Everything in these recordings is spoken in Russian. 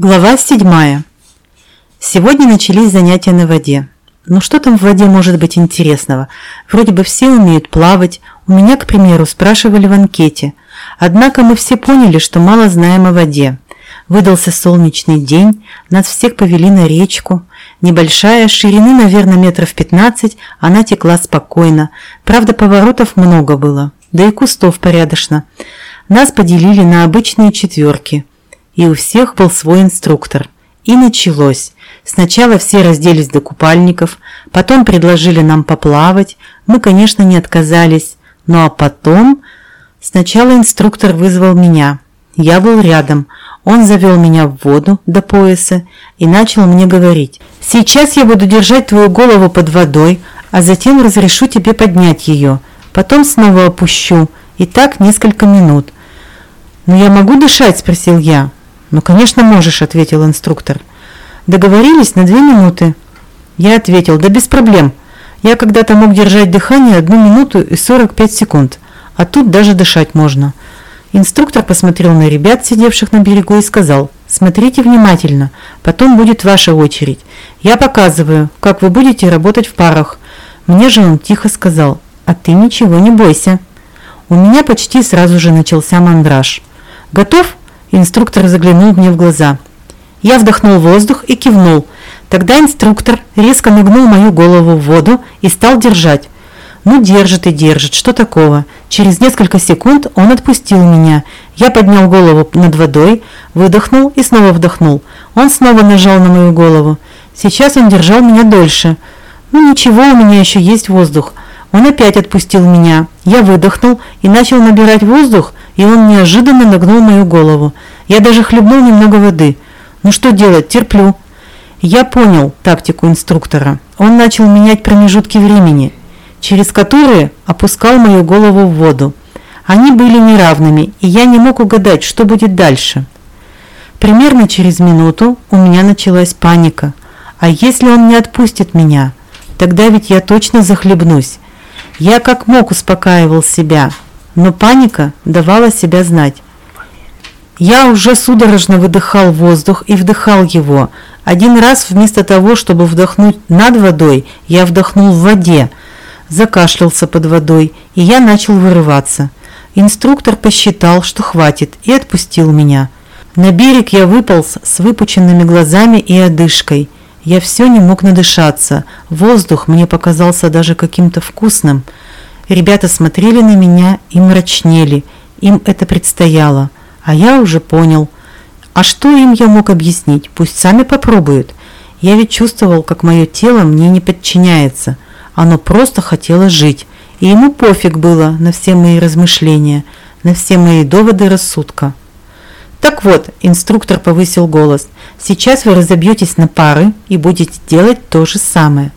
Глава 7. Сегодня начались занятия на воде. Ну что там в воде может быть интересного? Вроде бы все умеют плавать. У меня, к примеру, спрашивали в анкете. Однако мы все поняли, что мало знаем о воде. Выдался солнечный день, нас всех повели на речку. Небольшая, ширины, наверное, метров 15, она текла спокойно. Правда, поворотов много было, да и кустов порядочно. Нас поделили на обычные четверки – и у всех был свой инструктор. И началось. Сначала все разделись до купальников, потом предложили нам поплавать. Мы, конечно, не отказались. Ну а потом... Сначала инструктор вызвал меня. Я был рядом. Он завел меня в воду до пояса и начал мне говорить. «Сейчас я буду держать твою голову под водой, а затем разрешу тебе поднять ее. Потом снова опущу. И так несколько минут». «Но я могу дышать?» – спросил я. «Ну, конечно, можешь», – ответил инструктор. «Договорились на две минуты». Я ответил, «Да без проблем. Я когда-то мог держать дыхание одну минуту и 45 секунд, а тут даже дышать можно». Инструктор посмотрел на ребят, сидевших на берегу, и сказал, «Смотрите внимательно, потом будет ваша очередь. Я показываю, как вы будете работать в парах». Мне же он тихо сказал, «А ты ничего не бойся». У меня почти сразу же начался мандраж. «Готов?» Инструктор заглянул мне в глаза. Я вдохнул воздух и кивнул. Тогда инструктор резко нагнул мою голову в воду и стал держать. Ну, держит и держит, что такого? Через несколько секунд он отпустил меня. Я поднял голову над водой, выдохнул и снова вдохнул. Он снова нажал на мою голову. Сейчас он держал меня дольше. Ну, ничего, у меня еще есть воздух. Он опять отпустил меня. Я выдохнул и начал набирать воздух, и он неожиданно нагнул мою голову. Я даже хлебнул немного воды. Ну что делать, терплю. Я понял тактику инструктора. Он начал менять промежутки времени, через которые опускал мою голову в воду. Они были неравными, и я не мог угадать, что будет дальше. Примерно через минуту у меня началась паника. А если он не отпустит меня? Тогда ведь я точно захлебнусь. Я как мог успокаивал себя, но паника давала себя знать. Я уже судорожно выдыхал воздух и вдыхал его. Один раз вместо того, чтобы вдохнуть над водой, я вдохнул в воде, закашлялся под водой, и я начал вырываться. Инструктор посчитал, что хватит, и отпустил меня. На берег я выполз с выпученными глазами и одышкой. Я все не мог надышаться. Воздух мне показался даже каким-то вкусным – Ребята смотрели на меня и мрачнели. Им это предстояло. А я уже понял. А что им я мог объяснить? Пусть сами попробуют. Я ведь чувствовал, как мое тело мне не подчиняется. Оно просто хотело жить. И ему пофиг было на все мои размышления, на все мои доводы рассудка. Так вот, инструктор повысил голос. Сейчас вы разобьетесь на пары и будете делать то же самое.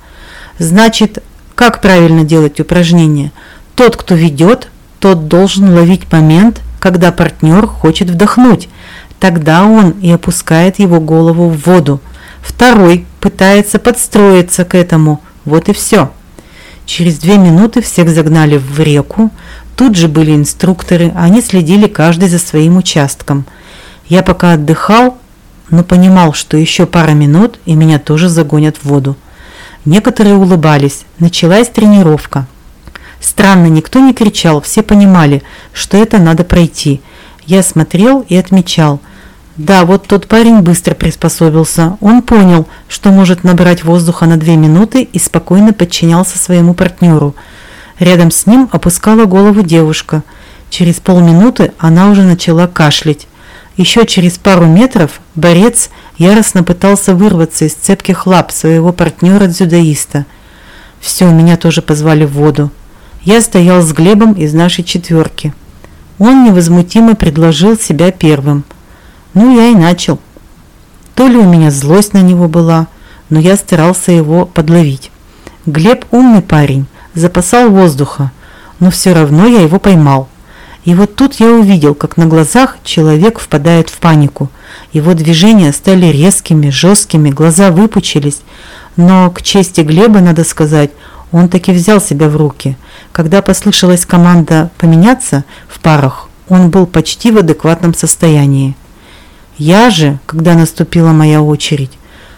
Значит, как правильно делать упражнение? Тот, кто ведет, тот должен ловить момент, когда партнер хочет вдохнуть. Тогда он и опускает его голову в воду. Второй пытается подстроиться к этому. Вот и все. Через две минуты всех загнали в реку. Тут же были инструкторы, они следили каждый за своим участком. Я пока отдыхал, но понимал, что еще пара минут и меня тоже загонят в воду. Некоторые улыбались. Началась тренировка. Странно, никто не кричал, все понимали, что это надо пройти. Я смотрел и отмечал. Да, вот тот парень быстро приспособился. Он понял, что может набрать воздуха на две минуты и спокойно подчинялся своему партнеру. Рядом с ним опускала голову девушка. Через полминуты она уже начала кашлять. Еще через пару метров борец яростно пытался вырваться из цепких лап своего партнера-дзюдоиста. Все, меня тоже позвали в воду. Я стоял с Глебом из нашей четверки. Он невозмутимо предложил себя первым. Ну, я и начал. То ли у меня злость на него была, но я старался его подловить. Глеб умный парень, запасал воздуха, но все равно я его поймал. И вот тут я увидел, как на глазах человек впадает в панику. Его движения стали резкими, жесткими, глаза выпучились. Но, к чести Глеба, надо сказать, он таки взял себя в руки. Когда послышалась команда поменяться в парах, он был почти в адекватном состоянии. Я же, когда наступила моя очередь,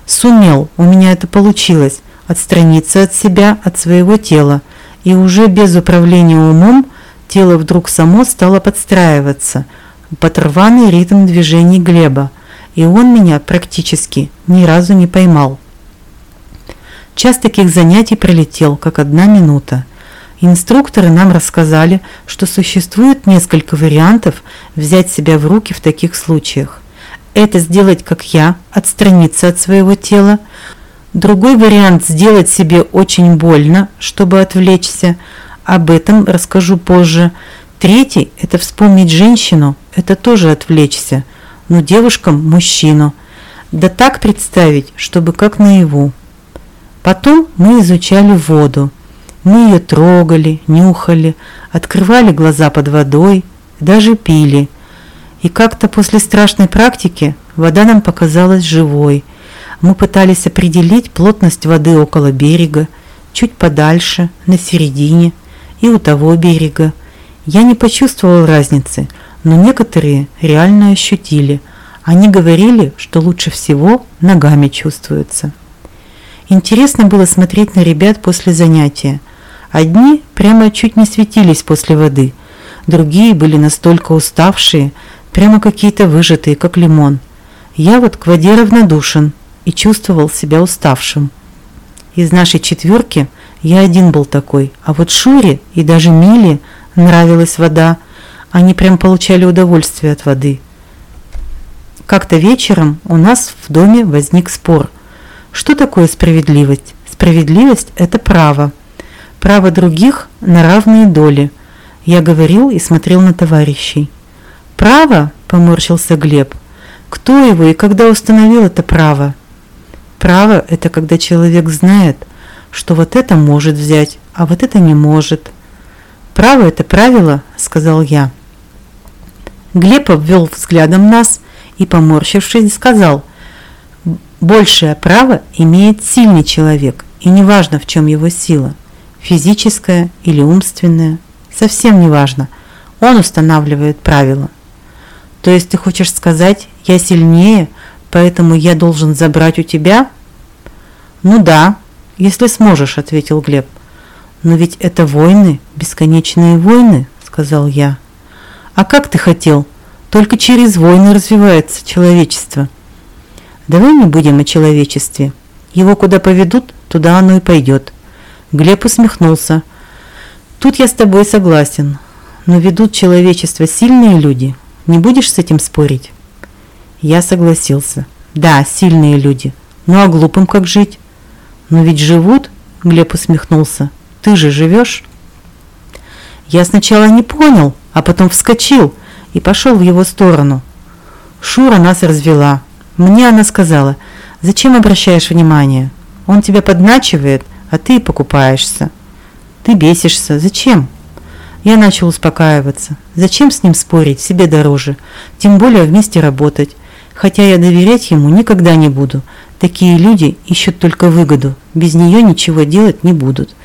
сумел, у меня это получилось, отстраниться от себя, от своего тела, и уже без управления умом тело вдруг само стало подстраиваться под рваный ритм движений Глеба, и он меня практически ни разу не поймал. Час таких занятий пролетел, как одна минута. Инструкторы нам рассказали, что существует несколько вариантов взять себя в руки в таких случаях. Это сделать, как я, отстраниться от своего тела. Другой вариант – сделать себе очень больно, чтобы отвлечься. Об этом расскажу позже. Третий – это вспомнить женщину, это тоже отвлечься. Но девушкам – мужчину. Да так представить, чтобы как наяву. Потом мы изучали воду. Мы ее трогали, нюхали, открывали глаза под водой, даже пили. И как-то после страшной практики вода нам показалась живой. Мы пытались определить плотность воды около берега, чуть подальше, на середине и у того берега. Я не почувствовал разницы, но некоторые реально ощутили. Они говорили, что лучше всего ногами чувствуется. Интересно было смотреть на ребят после занятия. Одни прямо чуть не светились после воды, другие были настолько уставшие, прямо какие-то выжатые, как лимон. Я вот к воде равнодушен и чувствовал себя уставшим. Из нашей четверки я один был такой, а вот Шуре и даже Миле нравилась вода. Они прям получали удовольствие от воды. Как-то вечером у нас в доме возник спор. Что такое справедливость? Справедливость – это право право других на равные доли. Я говорил и смотрел на товарищей. «Право?» – поморщился Глеб. «Кто его и когда установил это право?» «Право – это когда человек знает, что вот это может взять, а вот это не может». «Право – это правило», – сказал я. Глеб обвел взглядом нас и, поморщившись, сказал, «Большее право имеет сильный человек, и неважно, в чем его сила физическое или умственное, совсем не важно. Он устанавливает правила. То есть ты хочешь сказать, я сильнее, поэтому я должен забрать у тебя? Ну да, если сможешь, ответил Глеб. Но ведь это войны, бесконечные войны, сказал я. А как ты хотел? Только через войны развивается человечество. Давай не будем о человечестве. Его куда поведут, туда оно и пойдет. Глеб усмехнулся. Тут я с тобой согласен. Но ведут человечество сильные люди. Не будешь с этим спорить? Я согласился. Да, сильные люди. Ну а глупым как жить? Но ведь живут, Глеб усмехнулся. Ты же живешь? Я сначала не понял, а потом вскочил и пошел в его сторону. Шура нас развела. Мне она сказала, зачем обращаешь внимание? Он тебя подначивает, а ты покупаешься. Ты бесишься. Зачем? Я начал успокаиваться. Зачем с ним спорить, себе дороже, тем более вместе работать. Хотя я доверять ему никогда не буду. Такие люди ищут только выгоду, без нее ничего делать не будут.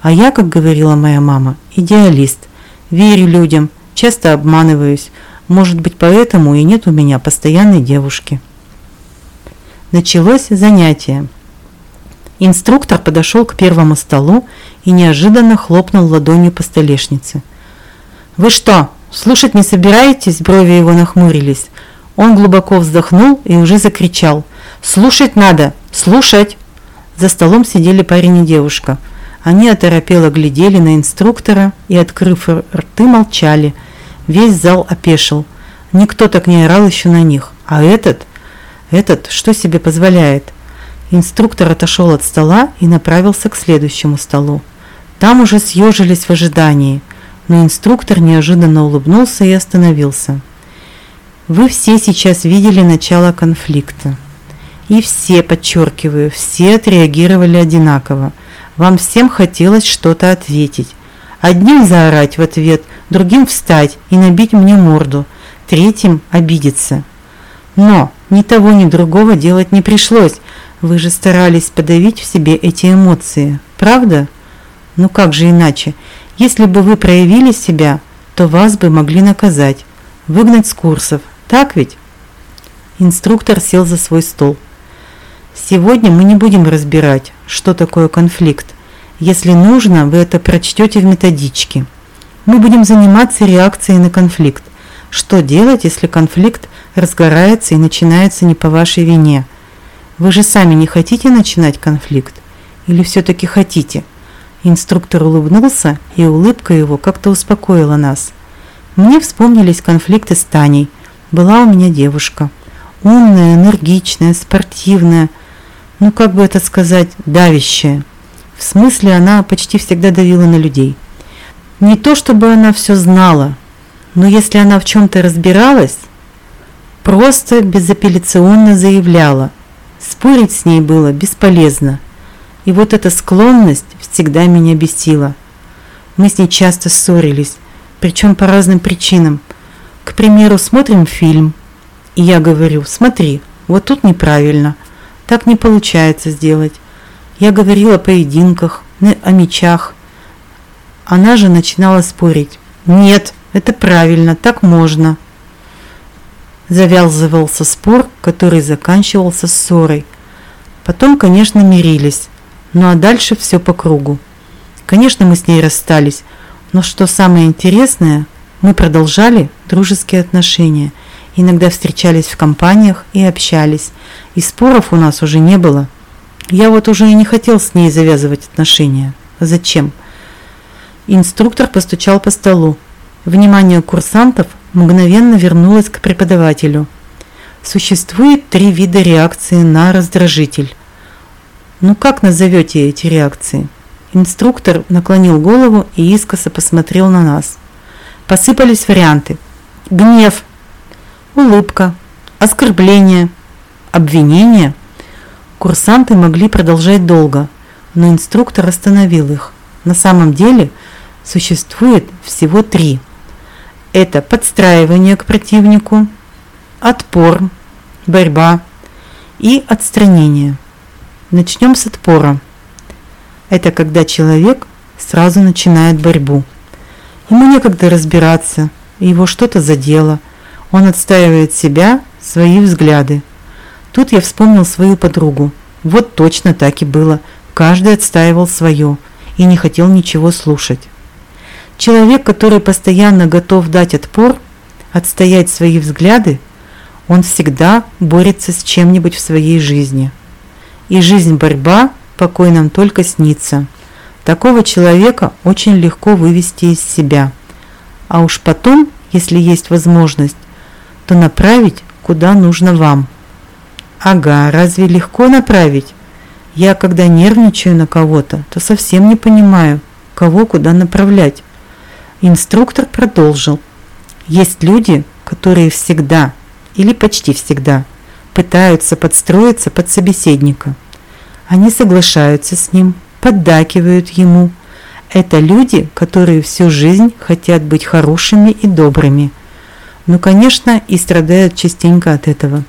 А я, как говорила моя мама, идеалист. Верю людям, часто обманываюсь. Может быть, поэтому и нет у меня постоянной девушки. Началось занятие. Инструктор подошел к первому столу и неожиданно хлопнул ладонью по столешнице. «Вы что, слушать не собираетесь?» Брови его нахмурились. Он глубоко вздохнул и уже закричал. «Слушать надо! Слушать!» За столом сидели парень и девушка. Они оторопело глядели на инструктора и, открыв рты, молчали. Весь зал опешил. Никто так не орал еще на них. А этот? Этот что себе позволяет? Инструктор отошел от стола и направился к следующему столу. Там уже съежились в ожидании, но инструктор неожиданно улыбнулся и остановился. Вы все сейчас видели начало конфликта. И все, подчеркиваю, все отреагировали одинаково. Вам всем хотелось что-то ответить. Одним заорать в ответ, другим встать и набить мне морду, третьим обидеться. Но ни того, ни другого делать не пришлось, вы же старались подавить в себе эти эмоции, правда? Ну как же иначе? Если бы вы проявили себя, то вас бы могли наказать, выгнать с курсов, так ведь? Инструктор сел за свой стол. Сегодня мы не будем разбирать, что такое конфликт. Если нужно, вы это прочтете в методичке. Мы будем заниматься реакцией на конфликт. Что делать, если конфликт разгорается и начинается не по вашей вине? Вы же сами не хотите начинать конфликт? Или все-таки хотите? Инструктор улыбнулся, и улыбка его как-то успокоила нас. Мне вспомнились конфликты с Таней. Была у меня девушка. Умная, энергичная, спортивная. Ну, как бы это сказать, давящая. В смысле, она почти всегда давила на людей. Не то, чтобы она все знала, но если она в чем-то разбиралась, просто безапелляционно заявляла. Спорить с ней было бесполезно. И вот эта склонность всегда меня бесила. Мы с ней часто ссорились, причем по разным причинам. К примеру, смотрим фильм, и я говорю, смотри, вот тут неправильно, так не получается сделать. Я говорила о поединках, о мечах. Она же начинала спорить. Нет, это правильно, так можно. Завязывался спор, который заканчивался ссорой. Потом, конечно, мирились. Ну а дальше все по кругу. Конечно, мы с ней расстались, но что самое интересное, мы продолжали дружеские отношения. Иногда встречались в компаниях и общались, и споров у нас уже не было. Я вот уже и не хотел с ней завязывать отношения. Зачем? Инструктор постучал по столу. Внимание курсантов мгновенно вернулось к преподавателю. Существует три вида реакции на раздражитель. Ну как назовете эти реакции? Инструктор наклонил голову и искоса посмотрел на нас. Посыпались варианты. Гнев, улыбка, оскорбление, обвинение. Курсанты могли продолжать долго, но инструктор остановил их. На самом деле существует всего три. Это подстраивание к противнику, отпор, борьба и отстранение. Начнем с отпора. Это когда человек сразу начинает борьбу. Ему некогда разбираться, его что-то задело. Он отстаивает себя, свои взгляды. Тут я вспомнил свою подругу. Вот точно так и было. Каждый отстаивал свое и не хотел ничего слушать. Человек, который постоянно готов дать отпор, отстоять свои взгляды, он всегда борется с чем-нибудь в своей жизни – и жизнь-борьба покой нам только снится. Такого человека очень легко вывести из себя. А уж потом, если есть возможность, то направить куда нужно вам. Ага, разве легко направить? Я, когда нервничаю на кого-то, то совсем не понимаю, кого куда направлять. Инструктор продолжил. Есть люди, которые всегда или почти всегда – пытаются подстроиться под собеседника. Они соглашаются с ним, поддакивают ему. Это люди, которые всю жизнь хотят быть хорошими и добрыми. Ну, конечно, и страдают частенько от этого.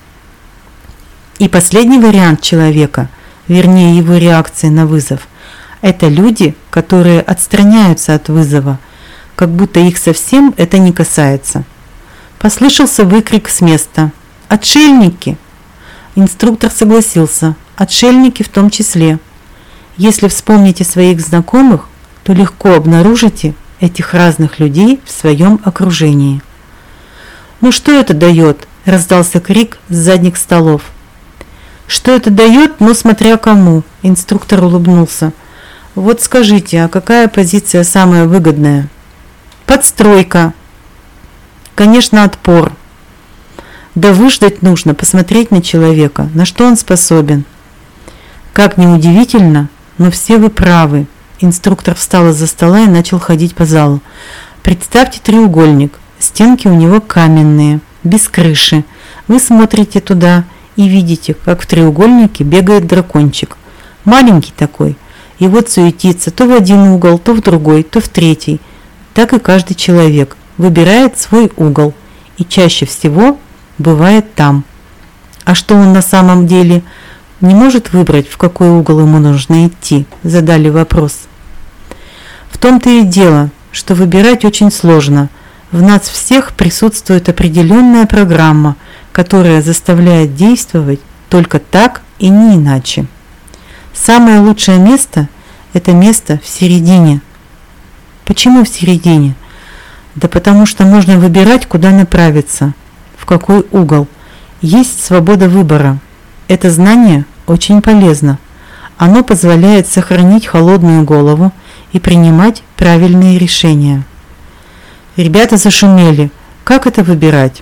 И последний вариант человека, вернее его реакции на вызов, это люди, которые отстраняются от вызова, как будто их совсем это не касается. Послышался выкрик с места. «Отшельники!» Инструктор согласился, отшельники в том числе. Если вспомните своих знакомых, то легко обнаружите этих разных людей в своем окружении. «Ну что это дает?» – раздался крик с задних столов. «Что это дает? Ну, смотря кому», – инструктор улыбнулся. «Вот скажите, а какая позиция самая выгодная?» «Подстройка». «Конечно, отпор», да выждать нужно, посмотреть на человека, на что он способен. Как ни удивительно, но все вы правы. Инструктор встал из-за стола и начал ходить по залу. Представьте треугольник. Стенки у него каменные, без крыши. Вы смотрите туда и видите, как в треугольнике бегает дракончик. Маленький такой. И вот суетится то в один угол, то в другой, то в третий. Так и каждый человек выбирает свой угол. И чаще всего бывает там. А что он на самом деле не может выбрать, в какой угол ему нужно идти, задали вопрос. В том-то и дело, что выбирать очень сложно. В нас всех присутствует определенная программа, которая заставляет действовать только так и не иначе. Самое лучшее место – это место в середине. Почему в середине? Да потому что можно выбирать, куда направиться, в какой угол. Есть свобода выбора. Это знание очень полезно. Оно позволяет сохранить холодную голову и принимать правильные решения. Ребята зашумели. Как это выбирать?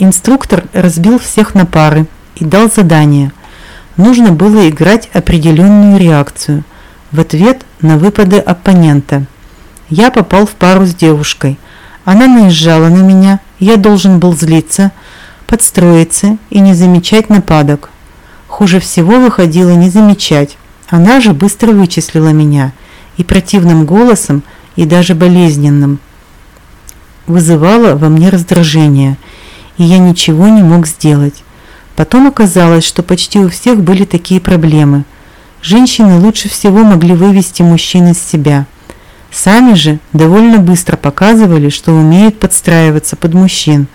Инструктор разбил всех на пары и дал задание. Нужно было играть определенную реакцию в ответ на выпады оппонента. Я попал в пару с девушкой. Она наезжала на меня, я должен был злиться, подстроиться и не замечать нападок. Хуже всего выходило не замечать. Она же быстро вычислила меня и противным голосом, и даже болезненным вызывала во мне раздражение, и я ничего не мог сделать. Потом оказалось, что почти у всех были такие проблемы. Женщины лучше всего могли вывести мужчин из себя. Сами же довольно быстро показывали, что умеют подстраиваться под мужчин.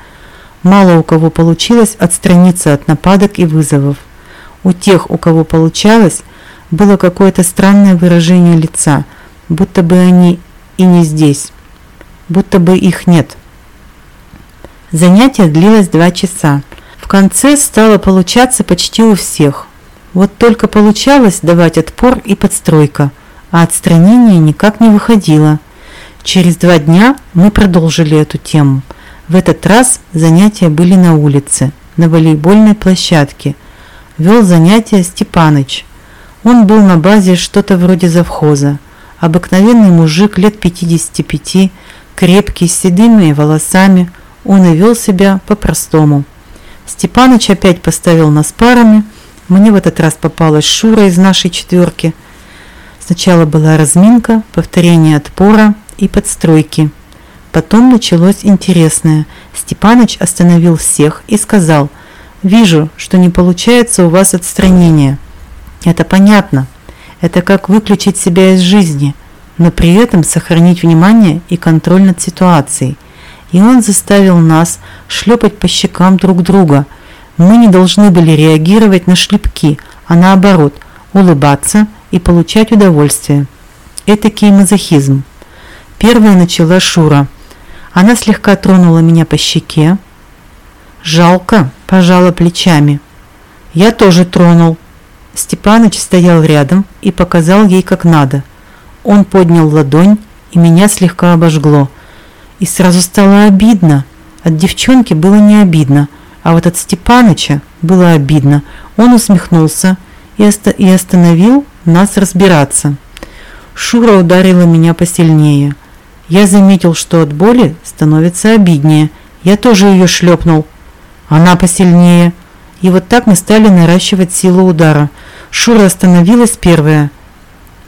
Мало у кого получилось отстраниться от нападок и вызовов. У тех, у кого получалось, было какое-то странное выражение лица, будто бы они и не здесь, будто бы их нет. Занятие длилось два часа. В конце стало получаться почти у всех. Вот только получалось давать отпор и подстройка, а отстранение никак не выходило. Через два дня мы продолжили эту тему. В этот раз занятия были на улице, на волейбольной площадке. Вел занятия Степаныч. Он был на базе что-то вроде завхоза. Обыкновенный мужик лет 55, крепкий, с седыми волосами. Он и вел себя по-простому. Степаныч опять поставил нас парами. Мне в этот раз попалась Шура из нашей четверки. Сначала была разминка, повторение отпора и подстройки. Потом началось интересное. Степаныч остановил всех и сказал, «Вижу, что не получается у вас отстранение. Это понятно. Это как выключить себя из жизни, но при этом сохранить внимание и контроль над ситуацией. И он заставил нас шлепать по щекам друг друга. Мы не должны были реагировать на шлепки, а наоборот, улыбаться и получать удовольствие. Этакий мазохизм. Первая начала Шура. Она слегка тронула меня по щеке. Жалко, пожала плечами. Я тоже тронул, Степаныч стоял рядом и показал ей как надо. Он поднял ладонь, и меня слегка обожгло. И сразу стало обидно. От девчонки было не обидно, а вот от Степаныча было обидно. Он усмехнулся и, оста и остановил нас разбираться. Шура ударила меня посильнее. Я заметил, что от боли становится обиднее. Я тоже ее шлепнул. Она посильнее. И вот так мы стали наращивать силу удара. Шура остановилась первая.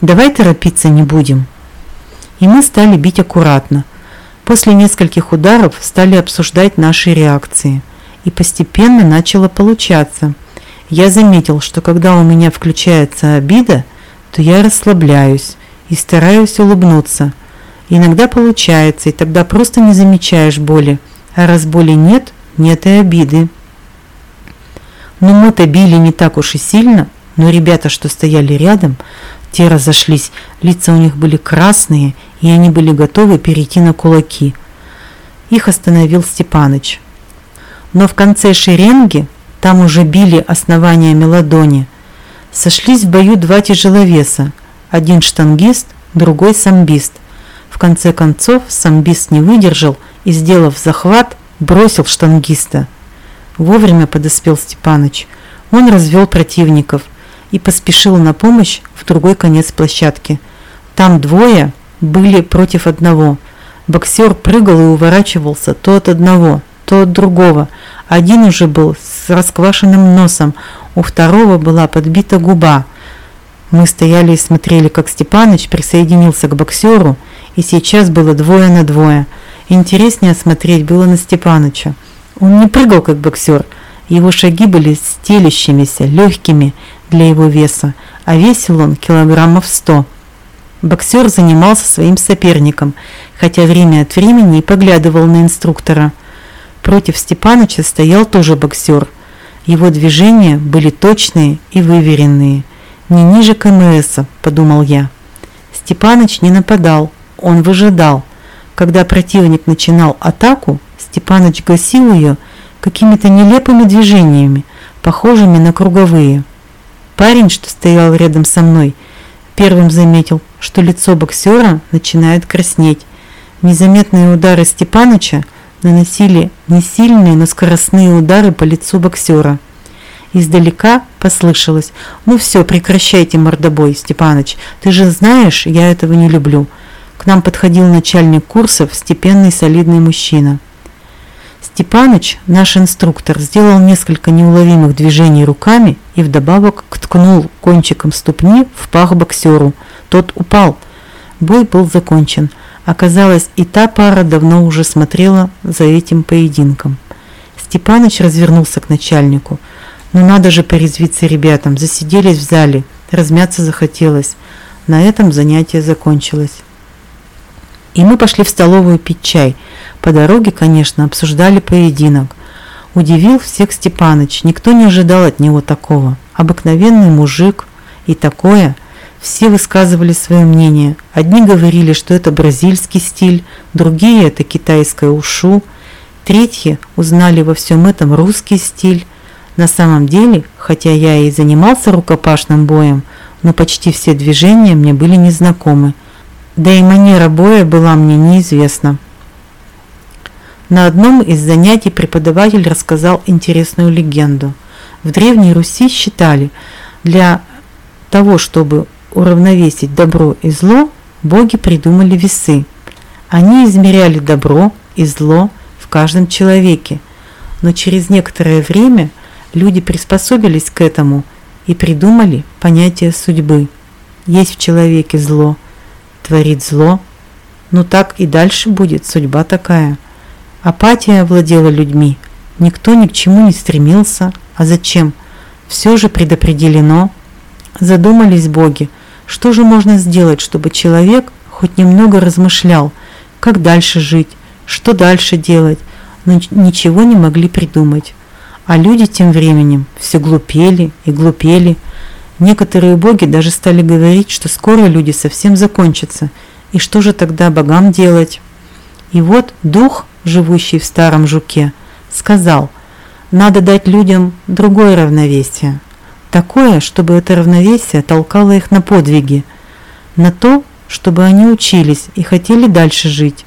«Давай торопиться не будем». И мы стали бить аккуратно. После нескольких ударов стали обсуждать наши реакции. И постепенно начало получаться. Я заметил, что когда у меня включается обида, то я расслабляюсь и стараюсь улыбнуться. Иногда получается, и тогда просто не замечаешь боли. А раз боли нет, нет и обиды. Но мы-то били не так уж и сильно, но ребята, что стояли рядом, те разошлись, лица у них были красные, и они были готовы перейти на кулаки. Их остановил Степаныч. Но в конце шеренги, там уже били основаниями ладони, сошлись в бою два тяжеловеса, один штангист, другой самбист. В конце концов самбист не выдержал и, сделав захват, бросил штангиста. Вовремя подоспел Степаныч. Он развел противников и поспешил на помощь в другой конец площадки. Там двое были против одного. Боксер прыгал и уворачивался то от одного, то от другого. Один уже был с расквашенным носом, у второго была подбита губа. Мы стояли и смотрели, как Степаныч присоединился к боксеру, и сейчас было двое на двое. Интереснее смотреть было на Степаныча. Он не прыгал, как боксер. Его шаги были стелющимися, легкими для его веса, а весил он килограммов сто. Боксер занимался своим соперником, хотя время от времени и поглядывал на инструктора. Против Степаныча стоял тоже боксер. Его движения были точные и выверенные. Не ниже КМСа, подумал я. Степаныч не нападал, он выжидал. Когда противник начинал атаку, Степаныч гасил ее какими-то нелепыми движениями, похожими на круговые. Парень, что стоял рядом со мной, первым заметил, что лицо боксера начинает краснеть. Незаметные удары Степаныча наносили не сильные, но скоростные удары по лицу боксера. Издалека послышалось «Ну все, прекращайте мордобой, Степаныч, ты же знаешь, я этого не люблю». К нам подходил начальник курсов, степенный солидный мужчина. Степаныч, наш инструктор, сделал несколько неуловимых движений руками и вдобавок ткнул кончиком ступни в пах боксеру. Тот упал. Бой был закончен. Оказалось, и та пара давно уже смотрела за этим поединком. Степаныч развернулся к начальнику. «Ну надо же порезвиться ребятам, засиделись в зале, размяться захотелось». На этом занятие закончилось. И мы пошли в столовую пить чай. По дороге, конечно, обсуждали поединок. Удивил всех Степаныч, никто не ожидал от него такого. Обыкновенный мужик и такое. Все высказывали свое мнение. Одни говорили, что это бразильский стиль, другие – это китайское ушу, третьи узнали во всем этом русский стиль. На самом деле, хотя я и занимался рукопашным боем, но почти все движения мне были незнакомы – да и манера боя была мне неизвестна. На одном из занятий преподаватель рассказал интересную легенду. В Древней Руси считали, для того, чтобы уравновесить добро и зло, боги придумали весы. Они измеряли добро и зло в каждом человеке, но через некоторое время люди приспособились к этому и придумали понятие судьбы. Есть в человеке зло – творит зло, ну так и дальше будет, судьба такая. Апатия овладела людьми, никто ни к чему не стремился, а зачем? Все же предопределено. Задумались боги, что же можно сделать, чтобы человек хоть немного размышлял, как дальше жить, что дальше делать, но ничего не могли придумать. А люди тем временем все глупели и глупели, Некоторые боги даже стали говорить, что скоро люди совсем закончатся, и что же тогда богам делать? И вот дух, живущий в старом жуке, сказал, надо дать людям другое равновесие, такое, чтобы это равновесие толкало их на подвиги, на то, чтобы они учились и хотели дальше жить.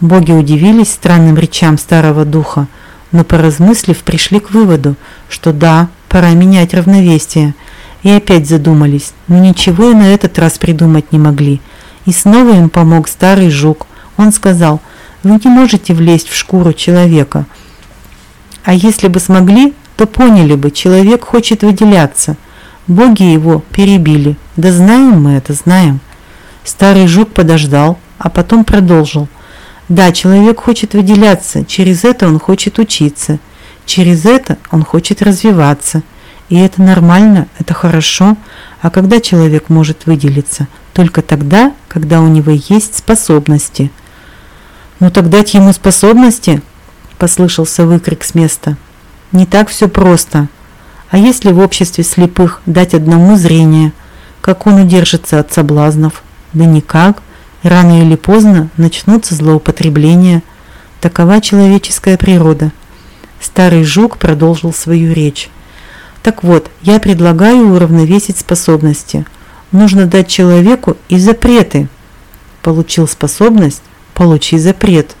Боги удивились странным речам старого духа, но поразмыслив, пришли к выводу, что да, пора менять равновесие – и опять задумались, но ничего и на этот раз придумать не могли. И снова им помог старый жук. Он сказал, вы не можете влезть в шкуру человека. А если бы смогли, то поняли бы, человек хочет выделяться. Боги его перебили. Да знаем мы это, знаем. Старый жук подождал, а потом продолжил. Да, человек хочет выделяться, через это он хочет учиться, через это он хочет развиваться – и это нормально, это хорошо. А когда человек может выделиться? Только тогда, когда у него есть способности. «Ну так дать ему способности?» – послышался выкрик с места. «Не так все просто. А если в обществе слепых дать одному зрение, как он удержится от соблазнов? Да никак. Рано или поздно начнутся злоупотребления. Такова человеческая природа». Старый жук продолжил свою речь. Так вот, я предлагаю уравновесить способности. Нужно дать человеку и запреты. Получил способность – получи запрет.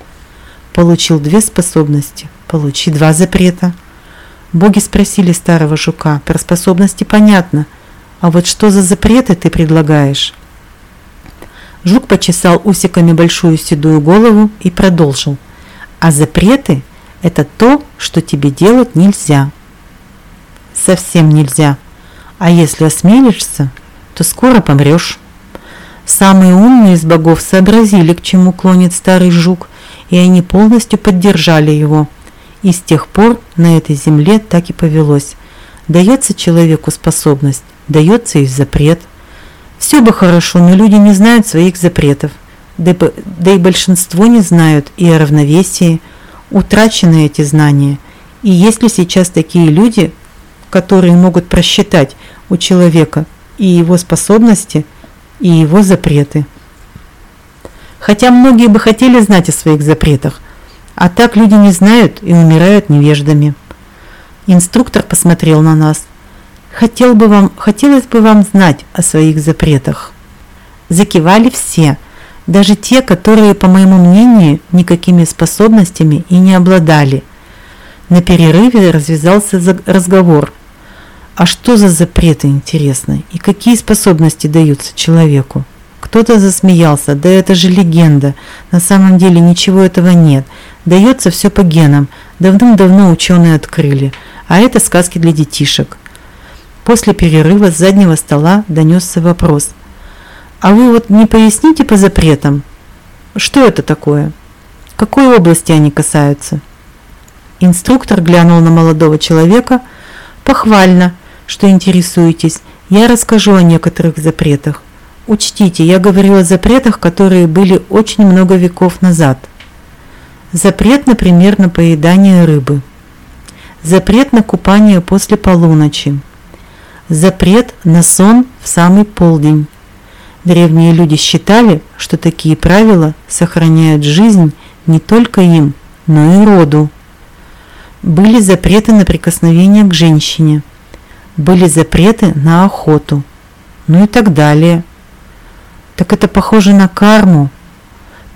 Получил две способности – получи два запрета. Боги спросили старого жука, про способности понятно, а вот что за запреты ты предлагаешь? Жук почесал усиками большую седую голову и продолжил. А запреты – это то, что тебе делать нельзя совсем нельзя. А если осмелишься, то скоро помрешь. Самые умные из богов сообразили, к чему клонит старый жук, и они полностью поддержали его. И с тех пор на этой земле так и повелось. Дается человеку способность, дается и запрет. Все бы хорошо, но люди не знают своих запретов. Да и большинство не знают и о равновесии. утрачены эти знания. И есть ли сейчас такие люди, которые могут просчитать у человека и его способности, и его запреты. Хотя многие бы хотели знать о своих запретах, а так люди не знают и умирают невеждами. Инструктор посмотрел на нас. Хотел бы вам, хотелось бы вам знать о своих запретах. Закивали все, даже те, которые, по моему мнению, никакими способностями и не обладали. На перерыве развязался разговор. А что за запреты, интересно, и какие способности даются человеку? Кто-то засмеялся, да это же легенда, на самом деле ничего этого нет. Дается все по генам, давным-давно ученые открыли, а это сказки для детишек. После перерыва с заднего стола донесся вопрос. А вы вот не поясните по запретам? Что это такое? Какой области они касаются? Инструктор глянул на молодого человека похвально, что интересуетесь. Я расскажу о некоторых запретах. Учтите, я говорю о запретах, которые были очень много веков назад. Запрет, например, на поедание рыбы. Запрет на купание после полуночи. Запрет на сон в самый полдень. Древние люди считали, что такие правила сохраняют жизнь не только им, но и роду. Были запреты на прикосновение к женщине. Были запреты на охоту. Ну и так далее. Так это похоже на карму.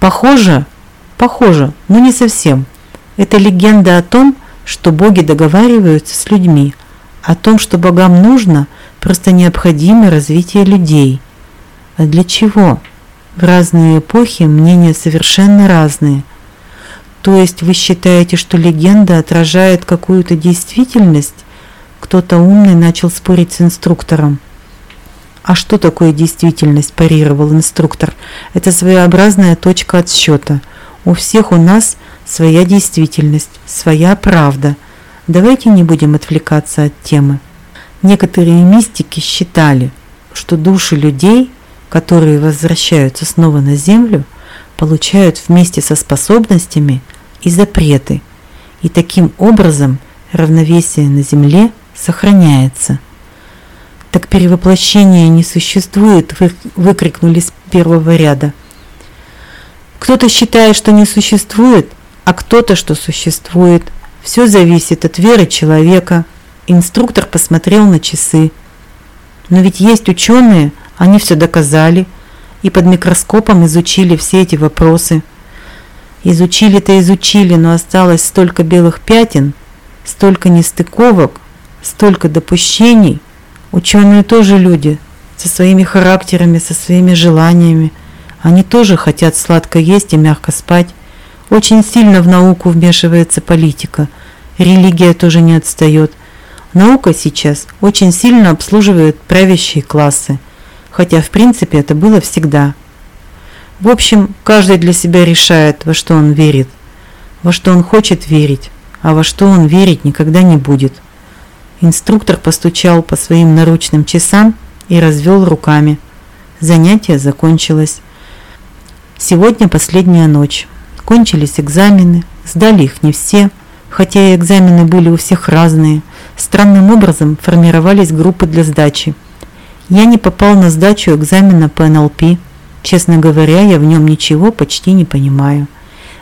Похоже? Похоже, но не совсем. Это легенда о том, что боги договариваются с людьми, о том, что богам нужно, просто необходимо развитие людей. А для чего? В разные эпохи мнения совершенно разные. То есть вы считаете, что легенда отражает какую-то действительность? Кто-то умный начал спорить с инструктором. А что такое действительность, парировал инструктор. Это своеобразная точка отсчета. У всех у нас своя действительность, своя правда. Давайте не будем отвлекаться от темы. Некоторые мистики считали, что души людей, которые возвращаются снова на Землю, получают вместе со способностями и запреты, и таким образом равновесие на Земле сохраняется – «Так перевоплощения не существует!» – выкрикнули с первого ряда. Кто-то считает, что не существует, а кто-то, что существует. Все зависит от веры человека. Инструктор посмотрел на часы. Но ведь есть ученые, они все доказали и под микроскопом изучили все эти вопросы. Изучили-то изучили, но осталось столько белых пятен, столько нестыковок, столько допущений – Ученые тоже люди, со своими характерами, со своими желаниями. Они тоже хотят сладко есть и мягко спать. Очень сильно в науку вмешивается политика. Религия тоже не отстает. Наука сейчас очень сильно обслуживает правящие классы, хотя в принципе это было всегда. В общем, каждый для себя решает, во что он верит, во что он хочет верить, а во что он верить никогда не будет. Инструктор постучал по своим наручным часам и развел руками. Занятие закончилось. Сегодня последняя ночь. Кончились экзамены, сдали их не все, хотя и экзамены были у всех разные. Странным образом формировались группы для сдачи. Я не попал на сдачу экзамена по НЛП. Честно говоря, я в нем ничего почти не понимаю.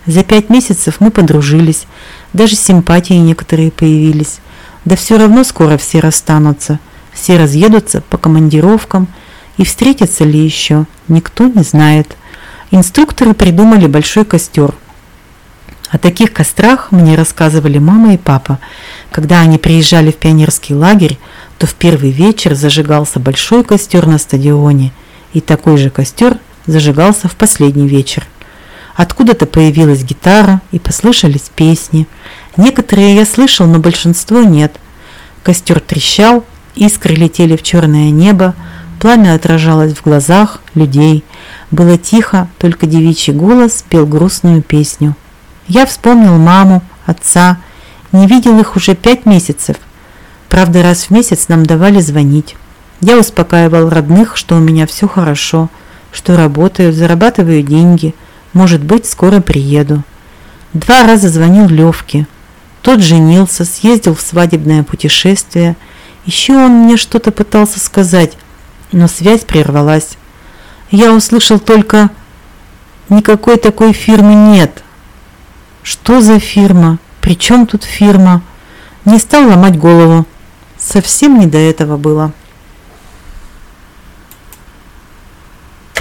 За пять месяцев мы подружились, даже симпатии некоторые появились. Да все равно скоро все расстанутся, все разъедутся по командировкам, и встретятся ли еще, никто не знает. Инструкторы придумали большой костер. О таких кострах мне рассказывали мама и папа. Когда они приезжали в пионерский лагерь, то в первый вечер зажигался большой костер на стадионе, и такой же костер зажигался в последний вечер. Откуда-то появилась гитара и послышались песни. Некоторые я слышал, но большинство нет. Костер трещал, искры летели в черное небо, пламя отражалось в глазах людей. Было тихо, только девичий голос пел грустную песню. Я вспомнил маму, отца, не видел их уже пять месяцев. Правда, раз в месяц нам давали звонить. Я успокаивал родных, что у меня все хорошо, что работаю, зарабатываю деньги – может быть, скоро приеду. Два раза звонил Левке. Тот женился, съездил в свадебное путешествие. Еще он мне что-то пытался сказать, но связь прервалась. Я услышал только «Никакой такой фирмы нет». Что за фирма? При чем тут фирма? Не стал ломать голову. Совсем не до этого было.